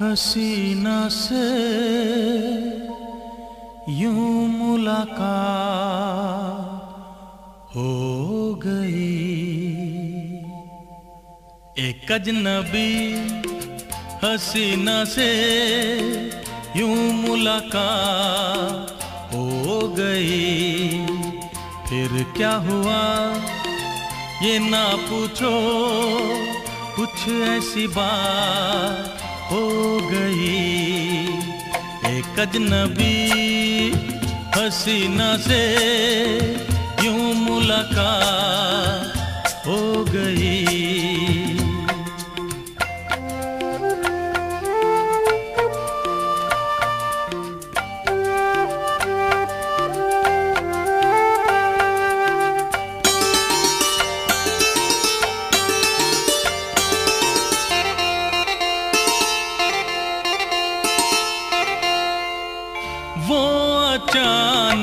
हसीना से यूँ मुलाकात हो गई। एक अजनबी हसीना से यूँ मुलाकात हो गई। फिर क्या हुआ? ये ना पूछो, कुछ ऐसी बात हो गई। एक अजनबी हसीना से यूँ मुलाकात हो गई।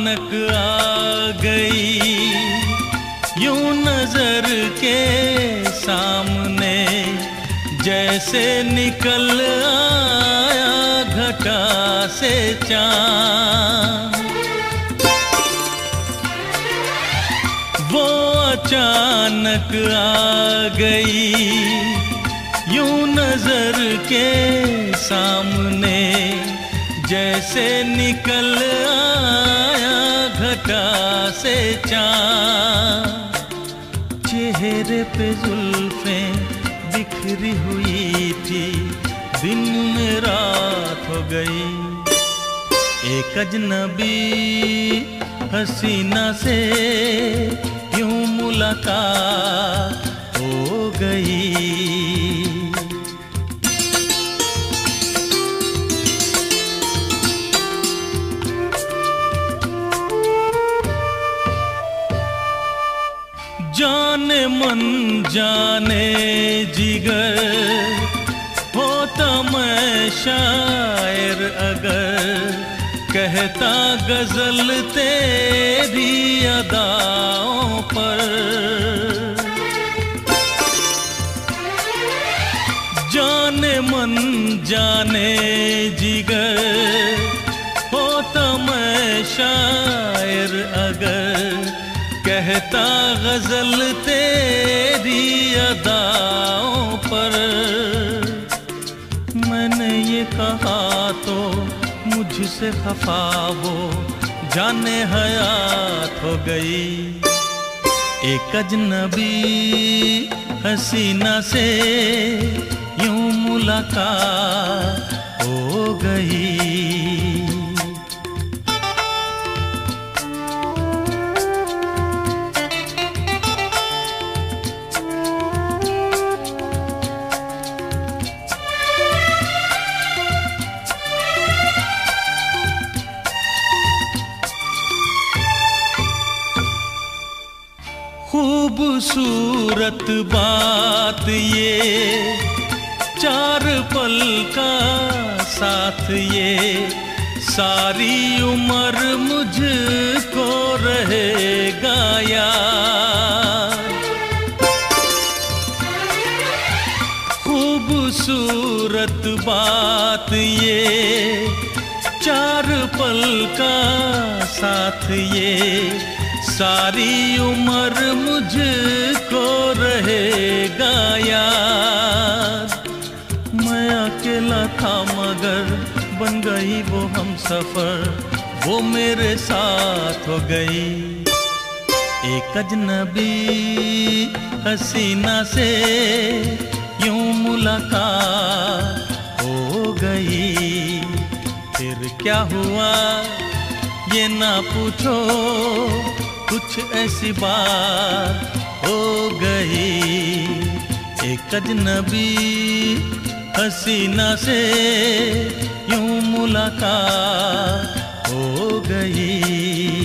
अचानक आ गई, यूँ नज़र के सामने जैसे निकल आया घटा से चाँद। वो अचानक आ गई, यूँ नज़र के सामने जैसे निकल घटा से चाँद चेहरे पे जुल्फे बिखरी हुई थी। दिन में रात हो गई। एक अजनबी हसीना से यूँ मुलाकात मन जाने जिगर होता मैं शायर अगर। कहता गज़ल तेरी अदाओं पर। जाने मन जाने जिगर होता मैं शायर अगर। कहता गज़ल तेरी अदाओं पर। मैंने ये कहा तो मुझसे खफा वो जाने हयात हो गई। एक अजनबी हसीना से यूँ मुलाकात हो गई। खूबसूरत बात ये। चार पल का साथ ये। सारी उम्र मुझको रहेगा यार। खूबसूरत बात ये। चार पल का साथ ये। सारी उम्र मुझको रहेगा याद। मैं अकेला था, मगर बन गई वो हम सफ़र। वो मेरे साथ हो गई। एक अजनबी हसीना से यूँ मुलाकात। क्या हुआ? ये ना पूछो, कुछ ऐसी बात हो गई। एक अजनबी हसीना से यूँ मुलाकात हो गई।